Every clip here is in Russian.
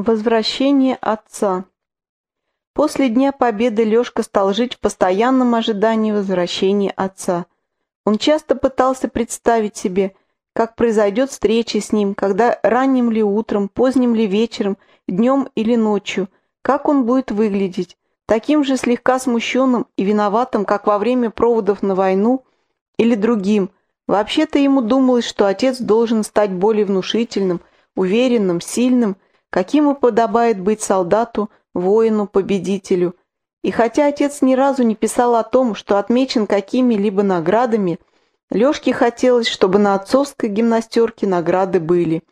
Возвращение отца После Дня Победы Лешка стал жить в постоянном ожидании возвращения отца. Он часто пытался представить себе, как произойдет встреча с ним, когда ранним ли утром, поздним ли вечером, днем или ночью, как он будет выглядеть, таким же слегка смущенным и виноватым, как во время проводов на войну, или другим. Вообще-то ему думалось, что отец должен стать более внушительным, уверенным, сильным, каким и подобает быть солдату, воину, победителю. И хотя отец ни разу не писал о том, что отмечен какими-либо наградами, Лешке хотелось, чтобы на отцовской гимнастерке награды были.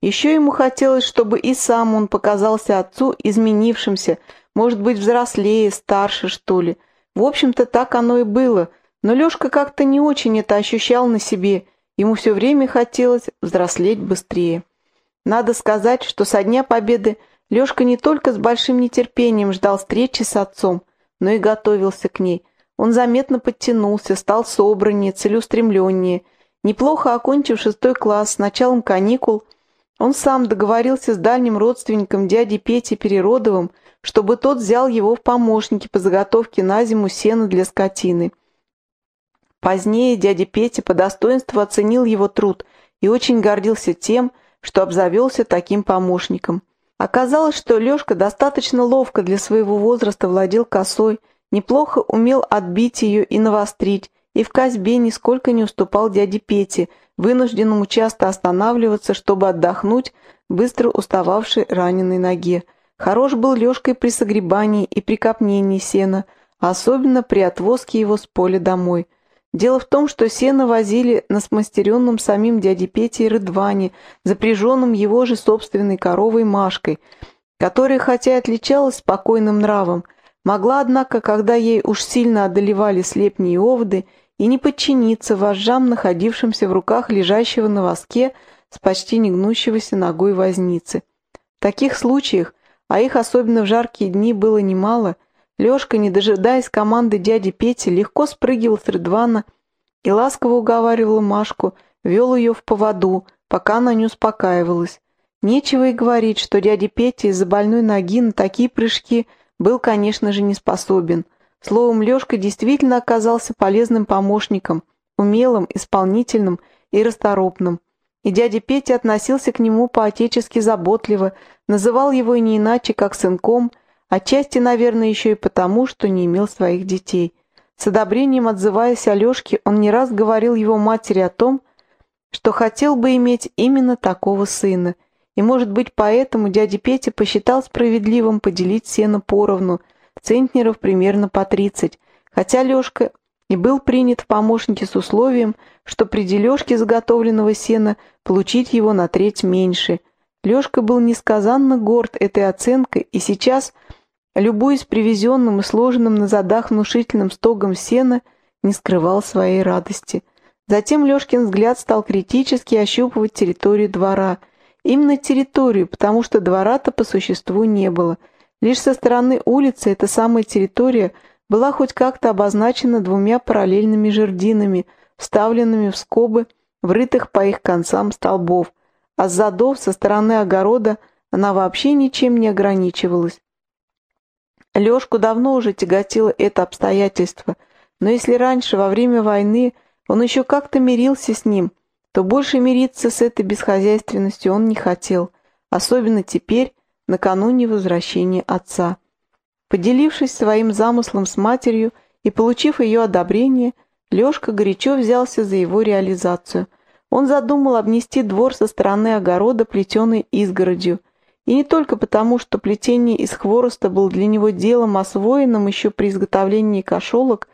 Еще ему хотелось, чтобы и сам он показался отцу изменившимся, может быть, взрослее, старше, что ли. В общем-то, так оно и было, но Лешка как-то не очень это ощущал на себе, ему все время хотелось взрослеть быстрее. Надо сказать, что со Дня Победы Лешка не только с большим нетерпением ждал встречи с отцом, но и готовился к ней. Он заметно подтянулся, стал собраннее, целеустремленнее. Неплохо окончив шестой класс с началом каникул, он сам договорился с дальним родственником дяди Пети Переродовым, чтобы тот взял его в помощники по заготовке на зиму сена для скотины. Позднее дядя Петя по достоинству оценил его труд и очень гордился тем, что обзавелся таким помощником. Оказалось, что Лешка достаточно ловко для своего возраста владел косой, неплохо умел отбить ее и навострить, и в козьбе нисколько не уступал дяде Пете, вынужденному часто останавливаться, чтобы отдохнуть быстро устававшей раненой ноге. Хорош был Лешкой при согребании и при копнении сена, особенно при отвозке его с поля домой – Дело в том, что сено возили на смастеренном самим дяде Пете и Рыдване, запряженном его же собственной коровой Машкой, которая, хотя и отличалась спокойным нравом, могла, однако, когда ей уж сильно одолевали слепни овды, и не подчиниться вожжам, находившимся в руках лежащего на воске с почти негнущегося ногой возницы. В таких случаях, а их особенно в жаркие дни было немало – Лешка, не дожидаясь команды дяди Пети, легко спрыгивал с Рыдвана и ласково уговаривал Машку, вел ее в поводу, пока она не успокаивалась. Нечего и говорить, что дядя Петя из-за больной ноги на такие прыжки был, конечно же, не способен. Словом, Лешка действительно оказался полезным помощником, умелым, исполнительным и расторопным. И дядя Петя относился к нему по-отечески заботливо, называл его и не иначе, как сынком, Отчасти, наверное, еще и потому, что не имел своих детей. С одобрением отзываясь о Лешке, он не раз говорил его матери о том, что хотел бы иметь именно такого сына. И, может быть, поэтому дядя Петя посчитал справедливым поделить сено поровну, центнеров примерно по 30, хотя Лешка и был принят в помощники с условием, что при дележке заготовленного сена получить его на треть меньше. Лешка был несказанно горд этой оценкой и сейчас – любуясь привезенным и сложенным на задах внушительным стогом сена, не скрывал своей радости. Затем Лешкин взгляд стал критически ощупывать территорию двора. Именно территорию, потому что двора-то по существу не было. Лишь со стороны улицы эта самая территория была хоть как-то обозначена двумя параллельными жердинами, вставленными в скобы, врытых по их концам столбов, а с задов со стороны огорода она вообще ничем не ограничивалась. Лешку давно уже тяготило это обстоятельство, но если раньше, во время войны, он еще как-то мирился с ним, то больше мириться с этой бесхозяйственностью он не хотел, особенно теперь, накануне возвращения отца. Поделившись своим замыслом с матерью и получив ее одобрение, Лешка горячо взялся за его реализацию. Он задумал обнести двор со стороны огорода плетеной изгородью – и не только потому, что плетение из хвороста было для него делом освоенным еще при изготовлении кошелок,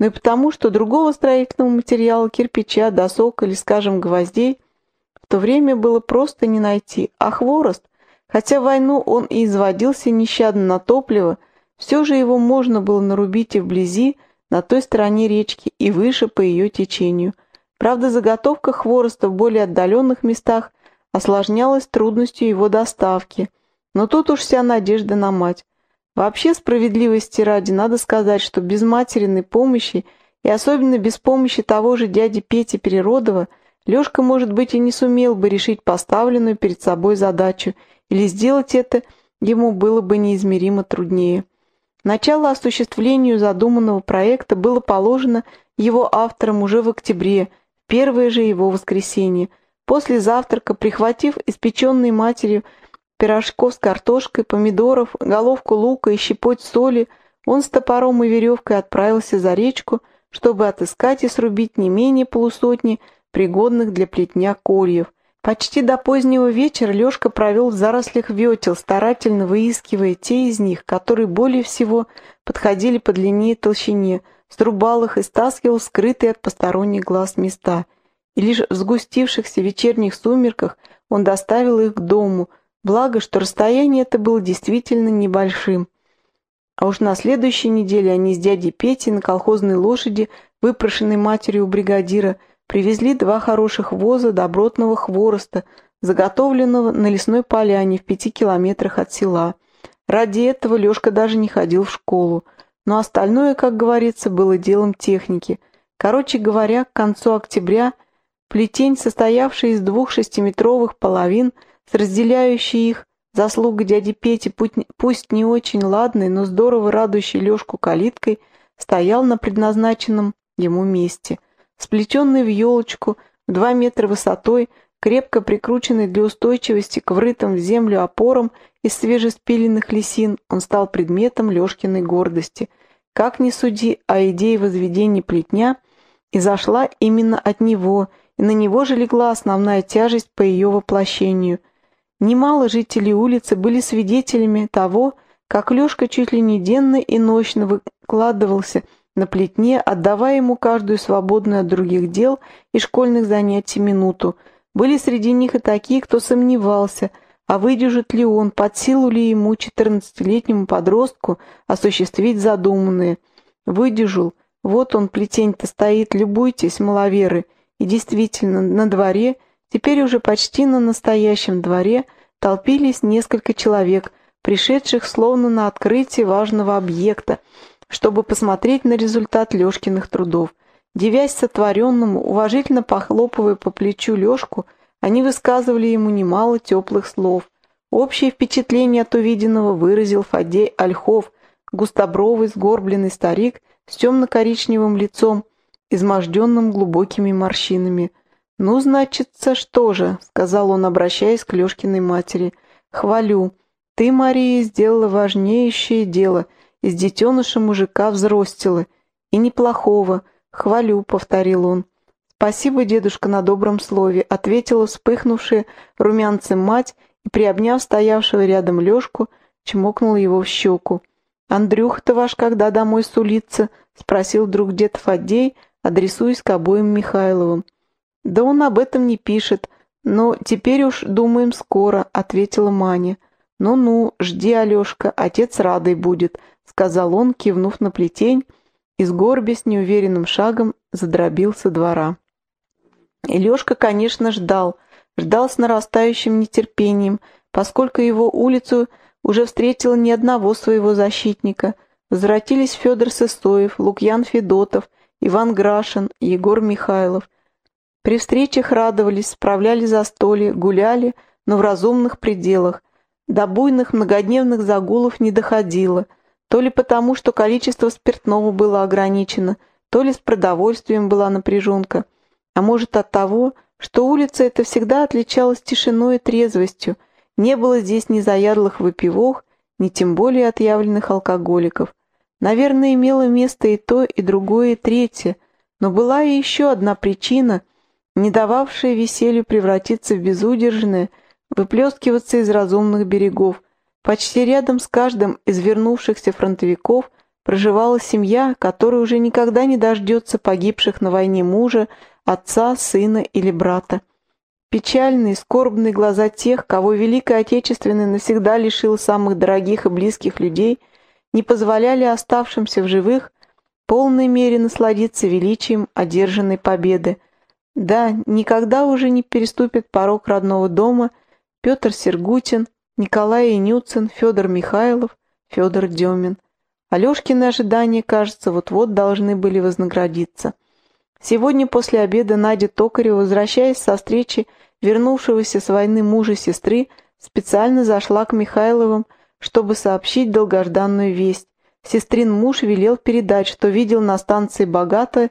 но и потому, что другого строительного материала, кирпича, досок или, скажем, гвоздей в то время было просто не найти, а хворост, хотя в войну он и изводился нещадно на топливо, все же его можно было нарубить и вблизи, на той стороне речки, и выше по ее течению. Правда, заготовка хвороста в более отдаленных местах – осложнялось трудностью его доставки. Но тут уж вся надежда на мать. Вообще, справедливости ради, надо сказать, что без материной помощи и особенно без помощи того же дяди Пети Переродова Лешка, может быть, и не сумел бы решить поставленную перед собой задачу или сделать это ему было бы неизмеримо труднее. Начало осуществлению задуманного проекта было положено его автором уже в октябре, первое же его воскресенье. После завтрака, прихватив испеченной матерью пирожков с картошкой, помидоров, головку лука и щепоть соли, он с топором и веревкой отправился за речку, чтобы отыскать и срубить не менее полусотни пригодных для плетня кольев. Почти до позднего вечера Лешка провел в зарослях ветел, старательно выискивая те из них, которые более всего подходили по длине и толщине, срубал их и стаскивал скрытые от посторонних глаз места. И лишь в сгустившихся вечерних сумерках он доставил их к дому – Благо, что расстояние это было действительно небольшим. А уж на следующей неделе они с дядей Петей на колхозной лошади, выпрошенной матерью у бригадира, привезли два хороших воза добротного хвороста, заготовленного на лесной поляне в пяти километрах от села. Ради этого Лешка даже не ходил в школу, но остальное, как говорится, было делом техники. Короче говоря, к концу октября плетень, состоявший из двух шестиметровых половин – с разделяющей их заслуга дяди Пети, пусть не очень ладной, но здорово радующей Лешку калиткой, стоял на предназначенном ему месте. Сплетенный в елочку, в два метра высотой, крепко прикрученный для устойчивости к врытым в землю опорам из свежеспиленных лисин, он стал предметом Лешкиной гордости. Как ни суди, а идея возведения плетня изошла именно от него, и на него же легла основная тяжесть по ее воплощению – Немало жителей улицы были свидетелями того, как Лешка чуть ли не денно и ночно выкладывался на плетне, отдавая ему каждую свободную от других дел и школьных занятий минуту. Были среди них и такие, кто сомневался, а выдержит ли он, под силу ли ему, четырнадцатилетнему подростку, осуществить задуманное. Выдержал. Вот он, плетень-то стоит, любуйтесь, маловеры. И действительно, на дворе – Теперь уже почти на настоящем дворе толпились несколько человек, пришедших словно на открытие важного объекта, чтобы посмотреть на результат Лешкиных трудов. Девясь сотворенному, уважительно похлопывая по плечу Лешку, они высказывали ему немало теплых слов. Общее впечатление от увиденного выразил Фадей Ольхов, густобровый, сгорбленный старик с темно-коричневым лицом, изможденным глубокими морщинами – «Ну, значится, что же?» — сказал он, обращаясь к Лешкиной матери. «Хвалю. Ты, Мария, сделала важнейшее дело. Из детеныша мужика взростила. И неплохого. Хвалю», — повторил он. «Спасибо, дедушка, на добром слове», — ответила вспыхнувшая румянцем мать и, приобняв стоявшего рядом Лешку, чмокнула его в щеку. «Андрюха-то ваш когда домой сулится?» — спросил друг дед Фадей, адресуясь к обоим Михайловым. «Да он об этом не пишет, но теперь уж думаем скоро», — ответила Маня. «Ну-ну, жди, Алешка, отец радой будет», — сказал он, кивнув на плетень, и с горбясь неуверенным шагом задробил со двора. И конечно, ждал, ждал с нарастающим нетерпением, поскольку его улицу уже встретила ни одного своего защитника. Возвратились Федор Сыстоев, Лукьян Федотов, Иван Грашин, Егор Михайлов. При встречах радовались, справляли застолье, гуляли, но в разумных пределах. До буйных многодневных загулов не доходило, то ли потому, что количество спиртного было ограничено, то ли с продовольствием была напряженка, а может от того, что улица эта всегда отличалась тишиной и трезвостью, не было здесь ни заядлых выпивок, ни тем более отъявленных алкоголиков. Наверное, имело место и то, и другое, и третье, но была и еще одна причина – не дававшее веселью превратиться в безудержное, выплескиваться из разумных берегов. Почти рядом с каждым из вернувшихся фронтовиков проживала семья, которая уже никогда не дождется погибших на войне мужа, отца, сына или брата. Печальные, скорбные глаза тех, кого Великая Отечественная навсегда лишила самых дорогих и близких людей, не позволяли оставшимся в живых полной мере насладиться величием одержанной победы – да, никогда уже не переступит порог родного дома Петр Сергутин, Николай Инюцин, Федор Михайлов, Федор Демин. Алешкины ожидания, кажется, вот-вот должны были вознаградиться. Сегодня после обеда Надя Токарева, возвращаясь со встречи вернувшегося с войны мужа сестры, специально зашла к Михайловым, чтобы сообщить долгожданную весть. Сестрин муж велел передать, что видел на станции богатое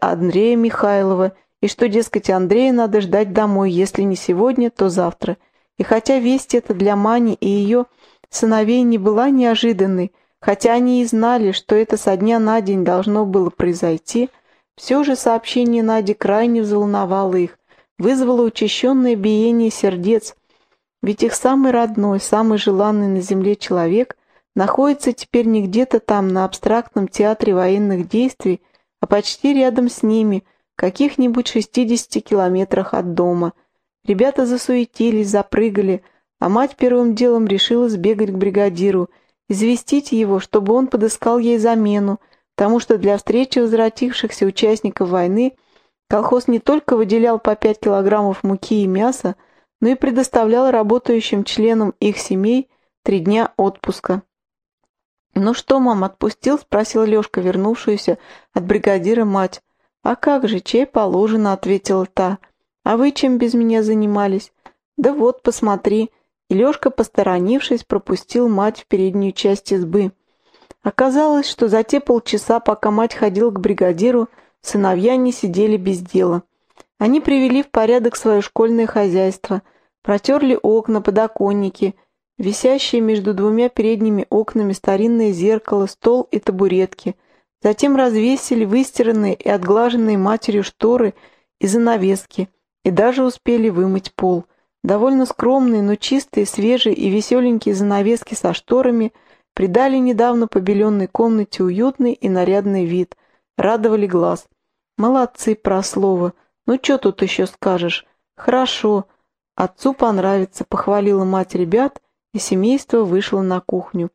Андрея Михайлова, и что, дескать, Андрея надо ждать домой, если не сегодня, то завтра. И хотя весть эта для Мани и ее сыновей не была неожиданной, хотя они и знали, что это со дня на день должно было произойти, все же сообщение Нади крайне взволновало их, вызвало учащенное биение сердец, ведь их самый родной, самый желанный на земле человек находится теперь не где-то там на абстрактном театре военных действий, а почти рядом с ними, каких-нибудь 60 километрах от дома. Ребята засуетились, запрыгали, а мать первым делом решила сбегать к бригадиру, известить его, чтобы он подыскал ей замену, потому что для встречи возвратившихся участников войны колхоз не только выделял по 5 килограммов муки и мяса, но и предоставлял работающим членам их семей три дня отпуска. «Ну что, мам, отпустил?» — спросила Лешка, вернувшуюся от бригадира мать. «А как же, чей положено?» — ответила та. «А вы чем без меня занимались?» «Да вот, посмотри». И Лешка, посторонившись, пропустил мать в переднюю часть избы. Оказалось, что за те полчаса, пока мать ходила к бригадиру, сыновья не сидели без дела. Они привели в порядок свое школьное хозяйство, протерли окна, подоконники — висящие между двумя передними окнами старинное зеркало, стол и табуретки. Затем развесили выстиранные и отглаженные матерью шторы и занавески, и даже успели вымыть пол. Довольно скромные, но чистые, свежие и веселенькие занавески со шторами придали недавно побеленной комнате уютный и нарядный вид, радовали глаз. Молодцы, про слово. Ну, что тут еще скажешь? Хорошо. Отцу понравится, похвалила мать ребят и семейство вышло на кухню.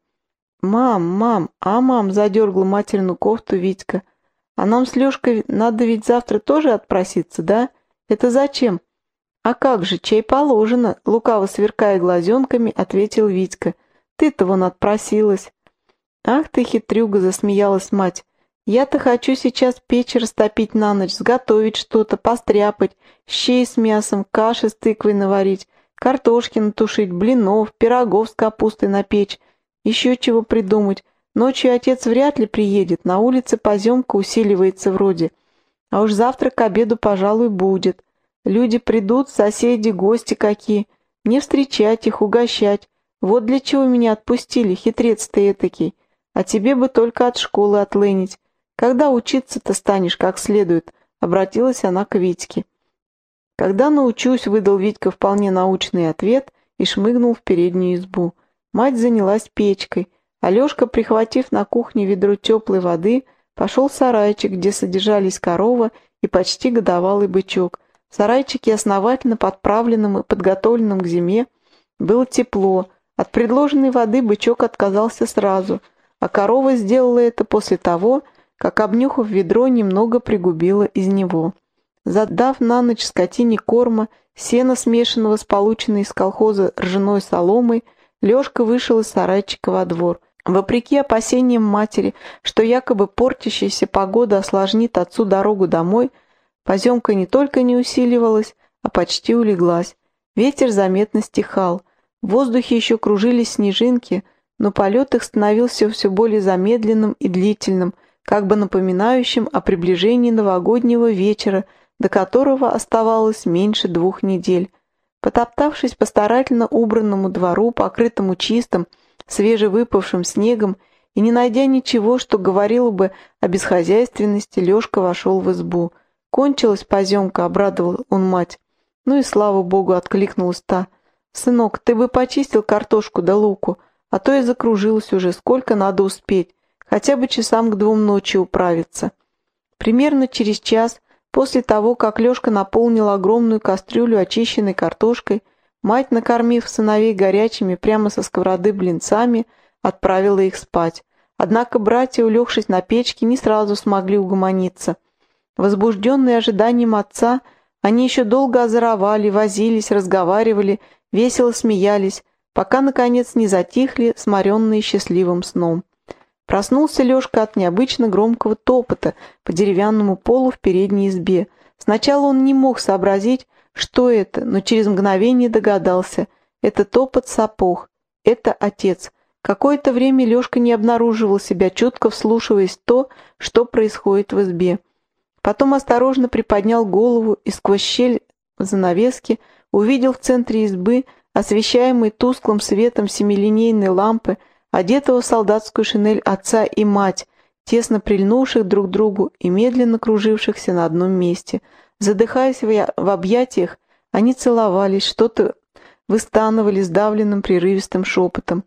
«Мам, мам, а мам!» — задергала материну кофту Витька. «А нам с Лешкой надо ведь завтра тоже отпроситься, да? Это зачем?» «А как же, чай положено!» — лукаво сверкая глазенками, ответил Витька. «Ты-то вон отпросилась!» «Ах ты, хитрюга!» — засмеялась мать. «Я-то хочу сейчас печь растопить на ночь, сготовить что-то, постряпать, щей с мясом, каши с тыквой наварить, Картошки натушить, блинов, пирогов с капустой напечь, еще чего придумать. Ночью отец вряд ли приедет, на улице поземка усиливается вроде. А уж завтра к обеду, пожалуй, будет. Люди придут, соседи, гости какие. Мне встречать их, угощать. Вот для чего меня отпустили, хитрец ты этакий. А тебе бы только от школы отлынить. Когда учиться-то станешь как следует?» — обратилась она к Витьке. «Когда научусь», — выдал Витька вполне научный ответ и шмыгнул в переднюю избу. Мать занялась печкой. Алешка, прихватив на кухне ведро теплой воды, пошел в сарайчик, где содержались корова и почти годовалый бычок. В сарайчике, основательно подправленном и подготовленном к зиме, было тепло. От предложенной воды бычок отказался сразу, а корова сделала это после того, как, обнюхав ведро, немного пригубила из него. Задав на ночь скотине корма, сена, смешанного с полученной из колхоза ржаной соломой, Лешка вышел из сарайчика во двор. Вопреки опасениям матери, что якобы портящаяся погода осложнит отцу дорогу домой, поземка не только не усиливалась, а почти улеглась. Ветер заметно стихал. В воздухе еще кружились снежинки, но полет их становился все более замедленным и длительным, как бы напоминающим о приближении новогоднего вечера – до которого оставалось меньше двух недель. Потоптавшись по старательно убранному двору, покрытому чистым, свежевыпавшим снегом, и не найдя ничего, что говорило бы о бесхозяйственности, Лешка вошел в избу. «Кончилась поземка», — обрадовал он мать. «Ну и слава богу», — откликнулась та. «Сынок, ты бы почистил картошку да луку, а то я закружилась уже, сколько надо успеть, хотя бы часам к двум ночи управиться». Примерно через час После того, как Лешка наполнил огромную кастрюлю очищенной картошкой, мать, накормив сыновей горячими прямо со сковороды блинцами, отправила их спать. Однако братья, улегшись на печке, не сразу смогли угомониться. Возбужденные ожиданием отца, они еще долго озоровали, возились, разговаривали, весело смеялись, пока, наконец, не затихли, сморенные счастливым сном. Проснулся Лешка от необычно громкого топота по деревянному полу в передней избе. Сначала он не мог сообразить, что это, но через мгновение догадался. это топот сапог, это отец. Какое-то время Лешка не обнаруживал себя, чутко вслушиваясь в то, что происходит в избе. Потом осторожно приподнял голову и сквозь щель занавески увидел в центре избы, освещаемый тусклым светом семилинейной лампы, одетого в солдатскую шинель отца и мать, тесно прильнувших друг к другу и медленно кружившихся на одном месте. Задыхаясь в объятиях, они целовались, что-то выстанывали сдавленным прерывистым шепотом.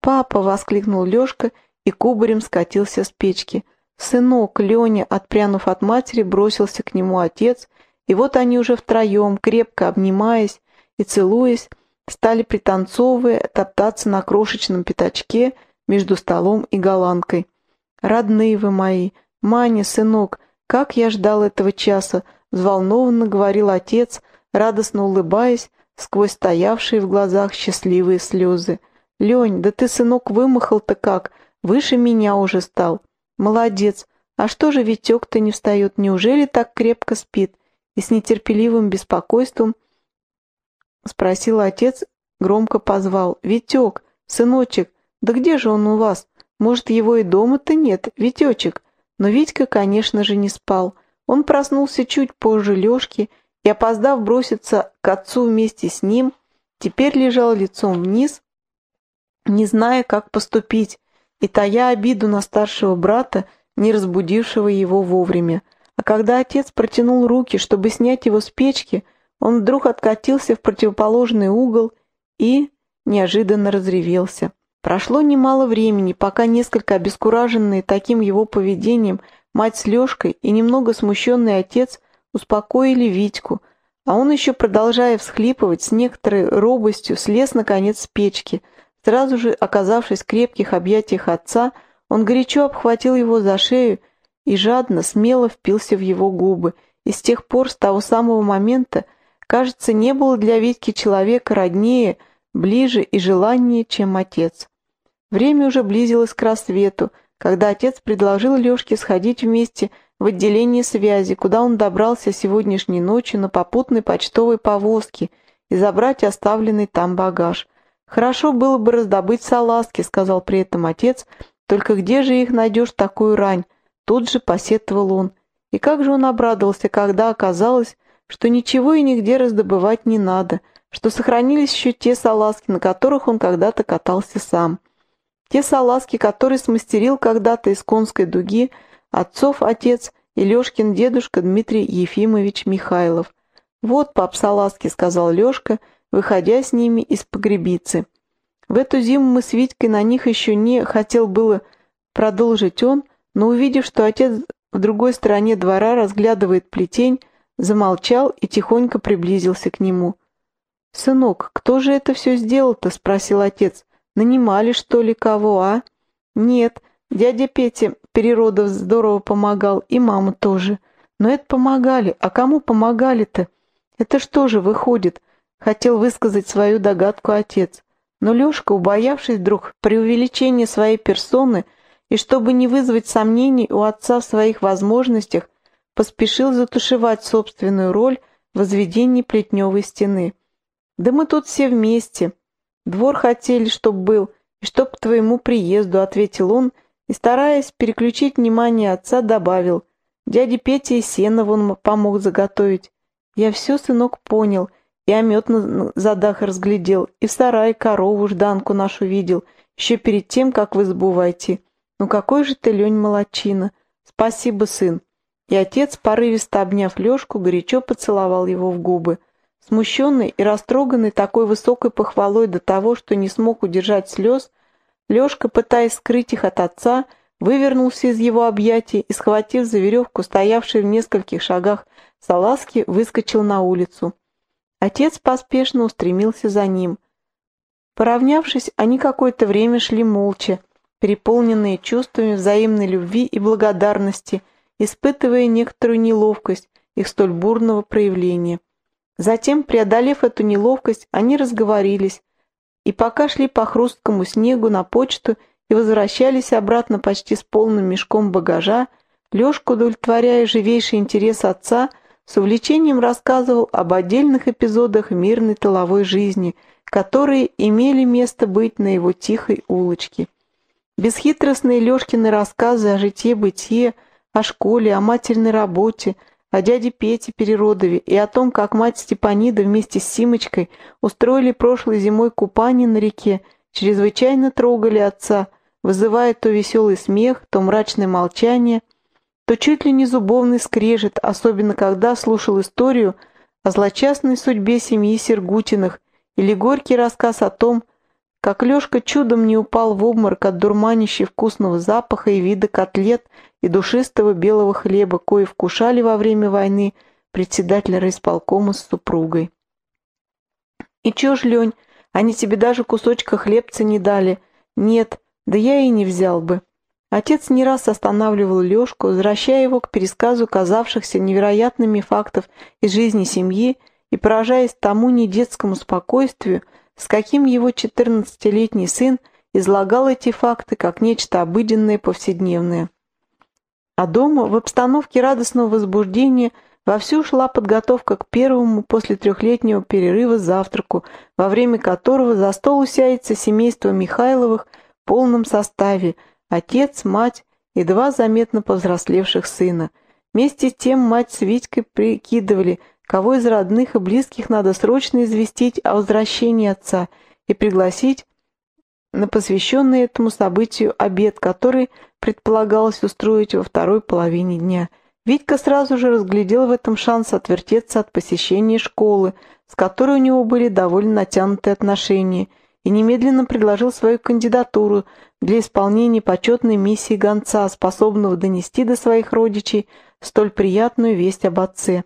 «Папа!» — воскликнул Лешка и кубарем скатился с печки. «Сынок!» — Леня, отпрянув от матери, бросился к нему отец, и вот они уже втроем, крепко обнимаясь и целуясь, стали пританцовывая топтаться на крошечном пятачке между столом и голландкой. «Родные вы мои! Маня, сынок, как я ждал этого часа!» — взволнованно говорил отец, радостно улыбаясь, сквозь стоявшие в глазах счастливые слезы. «Лень, да ты, сынок, вымахал-то как, выше меня уже стал. Молодец, а что же Витек-то не встает, неужели так крепко спит?» И с нетерпеливым беспокойством спросил отец, громко позвал. «Витек, сыночек, да где же он у вас? Может, его и дома-то нет, Витечек?» Но Витька, конечно же, не спал. Он проснулся чуть позже Лешки и, опоздав броситься к отцу вместе с ним, теперь лежал лицом вниз, не зная, как поступить, и тая обиду на старшего брата, не разбудившего его вовремя. А когда отец протянул руки, чтобы снять его с печки, он вдруг откатился в противоположный угол и неожиданно разревелся. Прошло немало времени, пока несколько обескураженные таким его поведением мать с Лешкой и немного смущенный отец успокоили Витьку, а он еще, продолжая всхлипывать, с некоторой робостью слез, наконец, с печки. Сразу же, оказавшись в крепких объятиях отца, он горячо обхватил его за шею и жадно, смело впился в его губы. И с тех пор, с того самого момента, кажется, не было для Витьки человека роднее, ближе и желаннее, чем отец. Время уже близилось к рассвету, когда отец предложил Лешке сходить вместе в отделение связи, куда он добрался сегодняшней ночью на попутной почтовой повозке и забрать оставленный там багаж. «Хорошо было бы раздобыть салазки», — сказал при этом отец, — «только где же их найдешь такую рань?» Тут же посетовал он. И как же он обрадовался, когда оказалось, что ничего и нигде раздобывать не надо, что сохранились еще те салазки, на которых он когда-то катался сам. Те салазки, которые смастерил когда-то из конской дуги, отцов отец и Лешкин дедушка Дмитрий Ефимович Михайлов. «Вот, пап, салазки», — сказал Лешка, выходя с ними из погребицы. В эту зиму мы с Витькой на них еще не хотел было продолжить он, но увидев, что отец в другой стороне двора разглядывает плетень, замолчал и тихонько приблизился к нему. «Сынок, кто же это все сделал-то?» — спросил отец. «Нанимали, что ли, кого, а?» «Нет, дядя Петя Переродов здорово помогал, и мама тоже. Но это помогали. А кому помогали-то? Это что же выходит?» — хотел высказать свою догадку отец. Но Лешка, убоявшись вдруг преувеличения своей персоны, — и чтобы не вызвать сомнений у отца в своих возможностях, поспешил затушевать собственную роль в возведении плетневой стены. «Да мы тут все вместе. Двор хотели, чтоб был, и чтоб к твоему приезду», — ответил он, и, стараясь переключить внимание отца, добавил. «Дяде Петя и сено вон помог заготовить. Я все, сынок, понял, и омет на задах разглядел, и в сарае корову жданку нашу видел, еще перед тем, как в избу войти. «Ну какой же ты, Лень, молодчина! Спасибо, сын!» И отец, порывисто обняв Лешку, горячо поцеловал его в губы. Смущенный и растроганный такой высокой похвалой до того, что не смог удержать слез, Лешка, пытаясь скрыть их от отца, вывернулся из его объятий и, схватив за веревку, стоявший в нескольких шагах салазки, выскочил на улицу. Отец поспешно устремился за ним. Поравнявшись, они какое-то время шли молча, переполненные чувствами взаимной любви и благодарности, испытывая некоторую неловкость их столь бурного проявления. Затем, преодолев эту неловкость, они разговорились, и пока шли по хрусткому снегу на почту и возвращались обратно почти с полным мешком багажа, Лешка, удовлетворяя живейший интерес отца, с увлечением рассказывал об отдельных эпизодах мирной тыловой жизни, которые имели место быть на его тихой улочке. Бесхитростные Лешкины рассказы о житье-бытие, о школе, о матерной работе, о дяде Пете Переродове и о том, как мать Степанида вместе с Симочкой устроили прошлой зимой купание на реке, чрезвычайно трогали отца, вызывая то веселый смех, то мрачное молчание, то чуть ли не зубовный скрежет, особенно когда слушал историю о злочастной судьбе семьи Сергутиных или горький рассказ о том, как Лешка чудом не упал в обморок от дурманящей вкусного запаха и вида котлет и душистого белого хлеба, кое вкушали во время войны председатель райисполкома с супругой. «И чё ж, Лень, они тебе даже кусочка хлебца не дали?» «Нет, да я и не взял бы». Отец не раз останавливал Лешку, возвращая его к пересказу казавшихся невероятными фактов из жизни семьи и поражаясь тому недетскому спокойствию, с каким его 14-летний сын излагал эти факты как нечто обыденное повседневное. А дома, в обстановке радостного возбуждения, вовсю шла подготовка к первому после трехлетнего перерыва завтраку, во время которого за стол усяется семейство Михайловых в полном составе – Отец, мать и два заметно повзрослевших сына. Вместе с тем мать с Витькой прикидывали, кого из родных и близких надо срочно известить о возвращении отца и пригласить на посвященный этому событию обед, который предполагалось устроить во второй половине дня. Витька сразу же разглядел в этом шанс отвертеться от посещения школы, с которой у него были довольно натянутые отношения – и немедленно предложил свою кандидатуру для исполнения почетной миссии гонца, способного донести до своих родичей столь приятную весть об отце.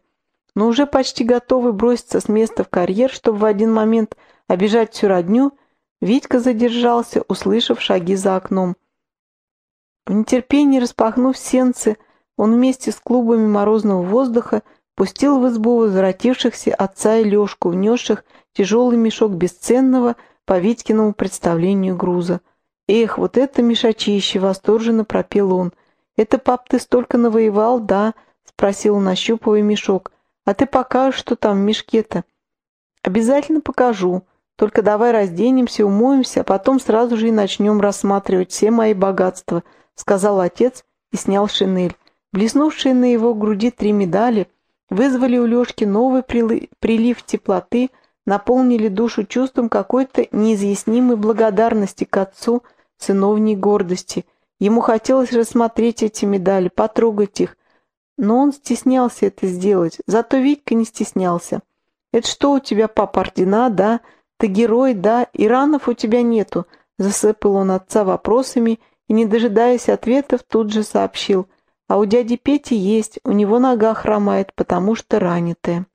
Но уже почти готовый броситься с места в карьер, чтобы в один момент обижать всю родню, Витька задержался, услышав шаги за окном. В нетерпении распахнув сенцы, он вместе с клубами морозного воздуха пустил в избу возвратившихся отца и Лешку, внесших тяжелый мешок бесценного, по Витькиному представлению груза. «Эх, вот это мешачище!» — восторженно пропел он. «Это, пап, ты столько навоевал, да?» — спросил, нащупывая мешок. «А ты покажешь, что там в мешке-то?» «Обязательно покажу. Только давай разденемся, умоемся, а потом сразу же и начнем рассматривать все мои богатства», — сказал отец и снял шинель. Блеснувшие на его груди три медали вызвали у Лешки новый прилив теплоты — наполнили душу чувством какой-то неизъяснимой благодарности к отцу, сыновней гордости. Ему хотелось рассмотреть эти медали, потрогать их, но он стеснялся это сделать, зато Витька не стеснялся. «Это что у тебя, папа, ордена, да? Ты герой, да? И ранов у тебя нету?» Засыпал он отца вопросами и, не дожидаясь ответов, тут же сообщил. «А у дяди Пети есть, у него нога хромает, потому что ранитая».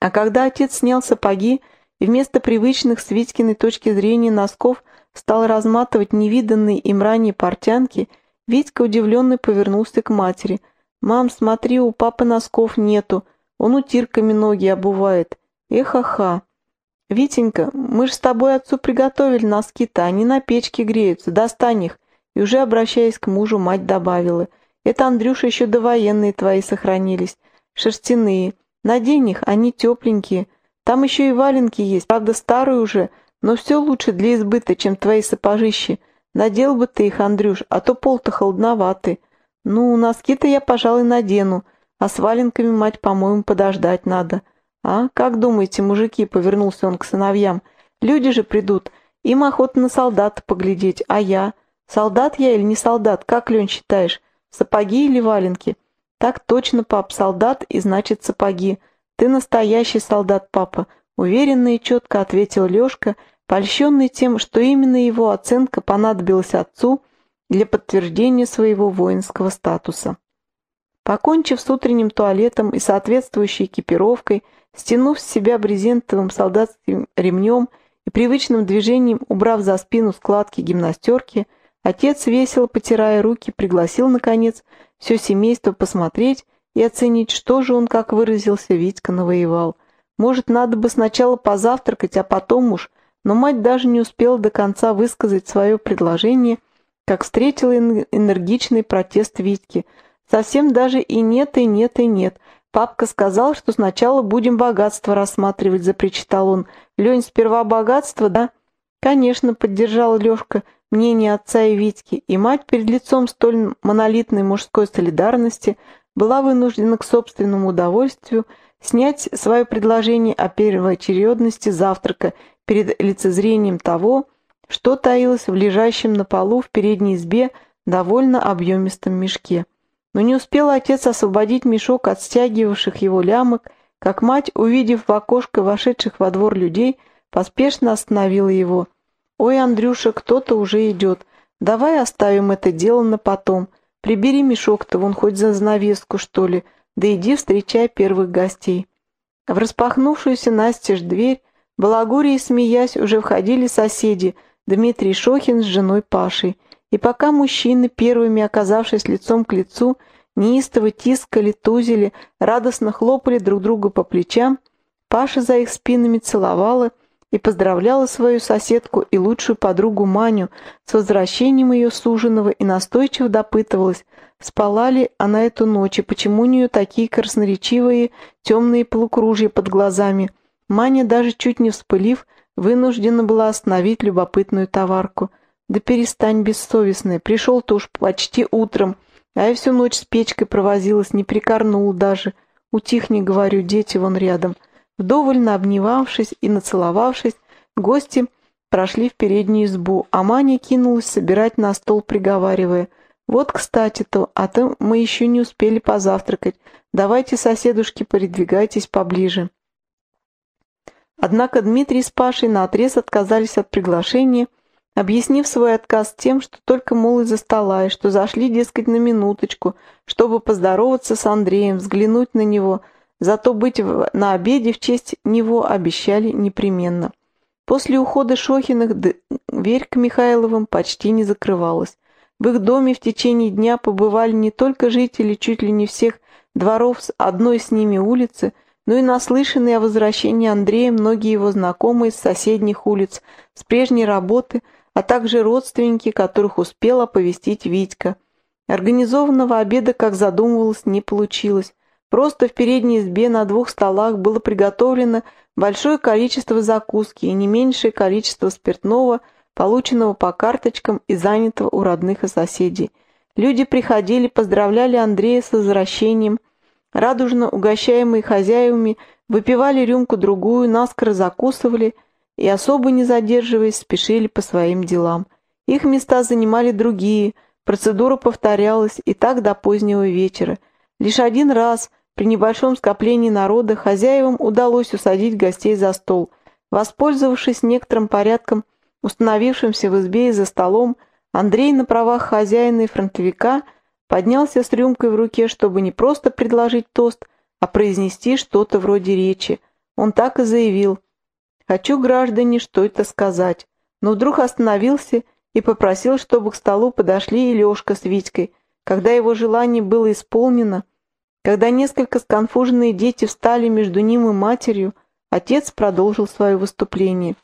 А когда отец снял сапоги и вместо привычных с Витькиной точки зрения носков стал разматывать невиданные им ранее портянки, Витька удивленно повернулся к матери. «Мам, смотри, у папы носков нету, он утирками ноги обувает. Эхаха!» «Витенька, мы же с тобой отцу приготовили носки-то, они на печке греются, достань их!» И уже обращаясь к мужу, мать добавила. «Это, Андрюша, еще довоенные твои сохранились, шерстяные. Надень их, они тепленькие. Там еще и валенки есть, правда старые уже, но все лучше для избыта, чем твои сапожищи. Надел бы ты их, Андрюш, а то пол-то холодноватый. Ну, носки-то я, пожалуй, надену, а с валенками, мать, по-моему, подождать надо. А, как думаете, мужики, повернулся он к сыновьям, люди же придут, им охота на солдата поглядеть, а я? Солдат я или не солдат, как, Лен, считаешь, сапоги или валенки?» «Так точно, пап, солдат и значит сапоги. Ты настоящий солдат, папа», — уверенно и четко ответил Лешка, польщенный тем, что именно его оценка понадобилась отцу для подтверждения своего воинского статуса. Покончив с утренним туалетом и соответствующей экипировкой, стянув с себя брезентовым солдатским ремнем и привычным движением убрав за спину складки гимнастерки, отец, весело потирая руки, пригласил, наконец, все семейство посмотреть и оценить, что же он, как выразился, Витька навоевал. Может, надо бы сначала позавтракать, а потом уж, но мать даже не успела до конца высказать свое предложение, как встретила энергичный протест Витьки. Совсем даже и нет, и нет, и нет. «Папка сказал, что сначала будем богатство рассматривать», — запричитал он. «Лень, сперва богатство, да?» «Конечно», — поддержал Лешка мнение отца и Витьки, и мать перед лицом столь монолитной мужской солидарности была вынуждена к собственному удовольствию снять свое предложение о первоочередности завтрака перед лицезрением того, что таилось в лежащем на полу в передней избе довольно объемистом мешке. Но не успел отец освободить мешок от стягивавших его лямок, как мать, увидев в окошко вошедших во двор людей, поспешно остановила его. «Ой, Андрюша, кто-то уже идет. Давай оставим это дело на потом. Прибери мешок-то вон хоть за занавеску, что ли, да иди встречай первых гостей». В распахнувшуюся настежь дверь, балагурии смеясь, уже входили соседи Дмитрий Шохин с женой Пашей – и пока мужчины, первыми оказавшись лицом к лицу, неистово тискали, тузили, радостно хлопали друг друга по плечам, Паша за их спинами целовала и поздравляла свою соседку и лучшую подругу Маню с возвращением ее суженого и настойчиво допытывалась, спала ли она эту ночь и почему у нее такие красноречивые темные полукружья под глазами. Маня, даже чуть не вспылив, вынуждена была остановить любопытную товарку – «Да перестань, бессовестная, пришел-то уж почти утром, а я всю ночь с печкой провозилась, не прикорнул даже. Утихни, говорю, дети вон рядом». Вдоволь обнявшись и нацеловавшись, гости прошли в переднюю избу, а Маня кинулась собирать на стол, приговаривая. «Вот, кстати-то, а то мы еще не успели позавтракать. Давайте, соседушки, передвигайтесь поближе». Однако Дмитрий с Пашей наотрез отказались от приглашения – объяснив свой отказ тем, что только, мол, из-за стола, и что зашли, дескать, на минуточку, чтобы поздороваться с Андреем, взглянуть на него, зато быть на обеде в честь него обещали непременно. После ухода Шохиных дверь к Михайловым почти не закрывалась. В их доме в течение дня побывали не только жители чуть ли не всех дворов с одной с ними улицы, но и наслышанные о возвращении Андрея многие его знакомые с соседних улиц, с прежней работы – а также родственники, которых успел оповестить Витька. Организованного обеда, как задумывалось, не получилось. Просто в передней избе на двух столах было приготовлено большое количество закуски и не меньшее количество спиртного, полученного по карточкам и занятого у родных и соседей. Люди приходили, поздравляли Андрея с возвращением, радужно угощаемые хозяевами, выпивали рюмку-другую, наскоро закусывали – и, особо не задерживаясь, спешили по своим делам. Их места занимали другие, процедура повторялась и так до позднего вечера. Лишь один раз, при небольшом скоплении народа, хозяевам удалось усадить гостей за стол. Воспользовавшись некоторым порядком, установившимся в избе и за столом, Андрей на правах хозяина и фронтовика поднялся с рюмкой в руке, чтобы не просто предложить тост, а произнести что-то вроде речи. Он так и заявил – Хочу, граждане, что это сказать. Но вдруг остановился и попросил, чтобы к столу подошли и Лешка с Витькой. Когда его желание было исполнено, когда несколько сконфуженные дети встали между ним и матерью, отец продолжил свое выступление.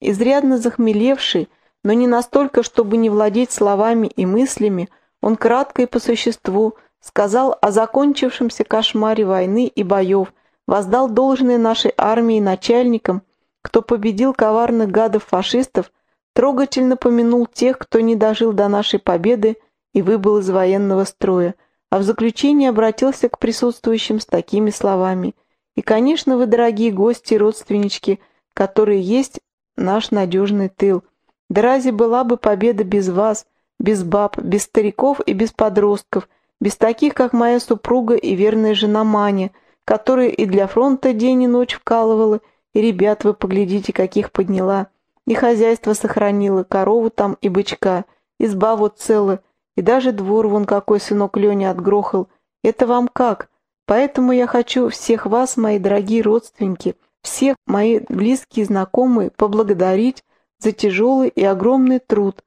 Изрядно захмелевший, но не настолько, чтобы не владеть словами и мыслями, он кратко и по существу сказал о закончившемся кошмаре войны и боев, воздал должное нашей армии начальникам, кто победил коварных гадов-фашистов, трогательно помянул тех, кто не дожил до нашей победы и выбыл из военного строя, а в заключение обратился к присутствующим с такими словами. «И, конечно, вы, дорогие гости и родственнички, которые есть наш надежный тыл. Да разве была бы победа без вас, без баб, без стариков и без подростков, без таких, как моя супруга и верная жена Маня, которая и для фронта день и ночь вкалывала, и ребят вы поглядите, каких подняла. И хозяйство сохранила, корову там и бычка. Изба вот целая. И даже двор вон какой сынок Леня отгрохал. Это вам как? Поэтому я хочу всех вас, мои дорогие родственники, всех мои близкие знакомые поблагодарить за тяжелый и огромный труд,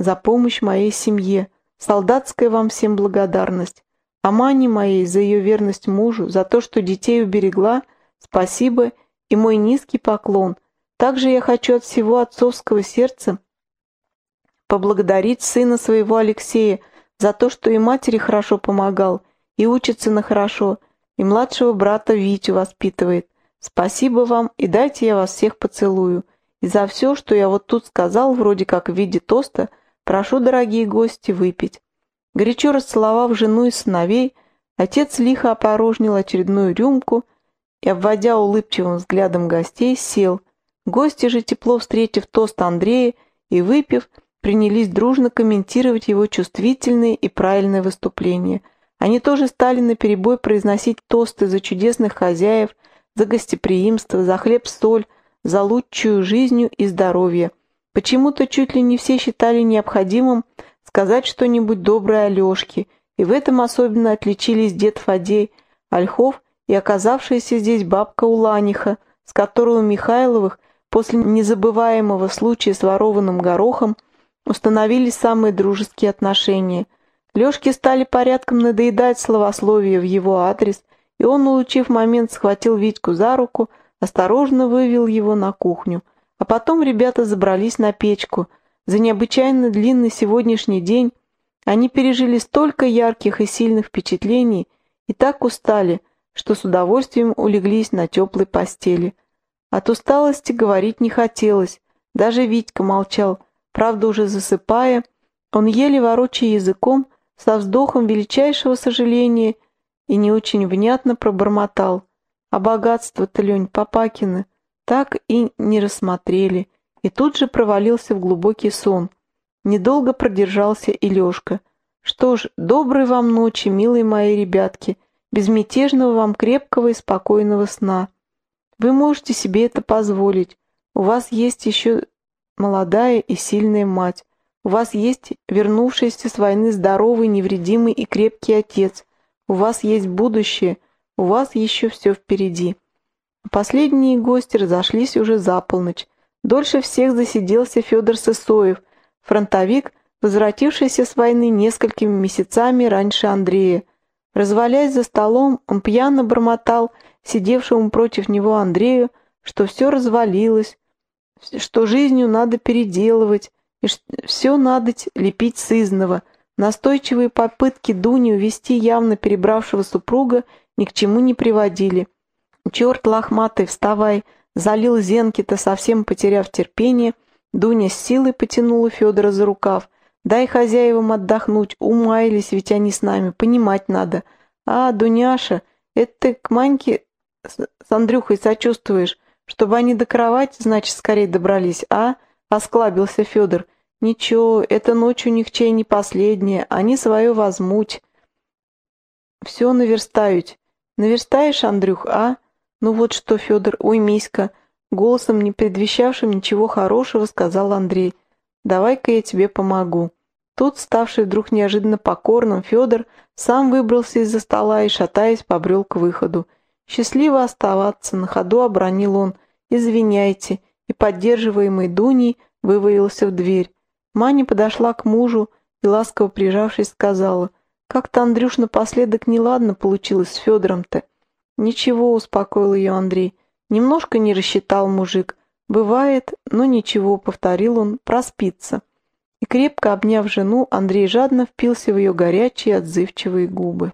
за помощь моей семье. Солдатская вам всем благодарность. А Мане моей за ее верность мужу, за то, что детей уберегла, спасибо и мой низкий поклон. Также я хочу от всего отцовского сердца поблагодарить сына своего Алексея за то, что и матери хорошо помогал, и учится на хорошо, и младшего брата Витю воспитывает. Спасибо вам, и дайте я вас всех поцелую. И за все, что я вот тут сказал, вроде как в виде тоста, прошу, дорогие гости, выпить». Горячо расцеловав жену и сыновей, отец лихо опорожнил очередную рюмку и, обводя улыбчивым взглядом гостей, сел. Гости же, тепло встретив тост Андрея и выпив, принялись дружно комментировать его чувствительные и правильные выступления. Они тоже стали наперебой произносить тосты за чудесных хозяев, за гостеприимство, за хлеб-соль, за лучшую жизнью и здоровье. Почему-то чуть ли не все считали необходимым сказать что-нибудь доброе Алешке, и в этом особенно отличились дед Фадей, Ольхов и оказавшаяся здесь бабка Уланиха, с которой у Михайловых после незабываемого случая с ворованным горохом установились самые дружеские отношения. Лешке стали порядком надоедать словословие в его адрес, и он, улучив момент, схватил Витьку за руку, осторожно вывел его на кухню. А потом ребята забрались на печку. За необычайно длинный сегодняшний день они пережили столько ярких и сильных впечатлений и так устали, что с удовольствием улеглись на теплой постели. От усталости говорить не хотелось, даже Витька молчал, правда уже засыпая, он еле ворочая языком, со вздохом величайшего сожаления и не очень внятно пробормотал. А богатство-то, Лень, Попакина, так и не рассмотрели, и тут же провалился в глубокий сон. Недолго продержался и Лешка. Что ж, доброй вам ночи, милые мои ребятки, безмятежного вам крепкого и спокойного сна. Вы можете себе это позволить. У вас есть еще молодая и сильная мать. У вас есть вернувшийся с войны здоровый, невредимый и крепкий отец. У вас есть будущее. У вас еще все впереди. Последние гости разошлись уже за полночь. Дольше всех засиделся Федор Сысоев, фронтовик, возвратившийся с войны несколькими месяцами раньше Андрея. Развалясь за столом, он пьяно бормотал сидевшему против него Андрею, что все развалилось, что жизнью надо переделывать, и все надо лепить сызново. Настойчивые попытки Дуни увести явно перебравшего супруга ни к чему не приводили. Черт лохматый, вставай, залил Зенки-то, совсем потеряв терпение. Дуня с силой потянула Федора за рукав. Дай хозяевам отдохнуть, умаялись ведь они с нами, понимать надо. А, Дуняша, это ты к Маньке с Андрюхой сочувствуешь, чтобы они до кровати, значит, скорее добрались, а?» — осклабился Федор. «Ничего, эта ночь у них чай не последняя, они свое возьмут. Все наверстают. Наверстаешь, Андрюх, а? Ну вот что, Федор, уймись-ка!» Голосом, не предвещавшим ничего хорошего, сказал Андрей. «Давай-ка я тебе помогу». Тут, ставший вдруг неожиданно покорным, Федор сам выбрался из-за стола и, шатаясь, побрел к выходу. Счастливо оставаться, на ходу обронил он. Извиняйте, и, поддерживаемый Дуней, вывалился в дверь. Маня подошла к мужу и, ласково прижавшись, сказала, «Как-то, Андрюш, напоследок неладно получилось с Федором-то». «Ничего», — успокоил ее Андрей, «немножко не рассчитал мужик. Бывает, но ничего», — повторил он, — «проспится». И крепко обняв жену, Андрей жадно впился в ее горячие отзывчивые губы.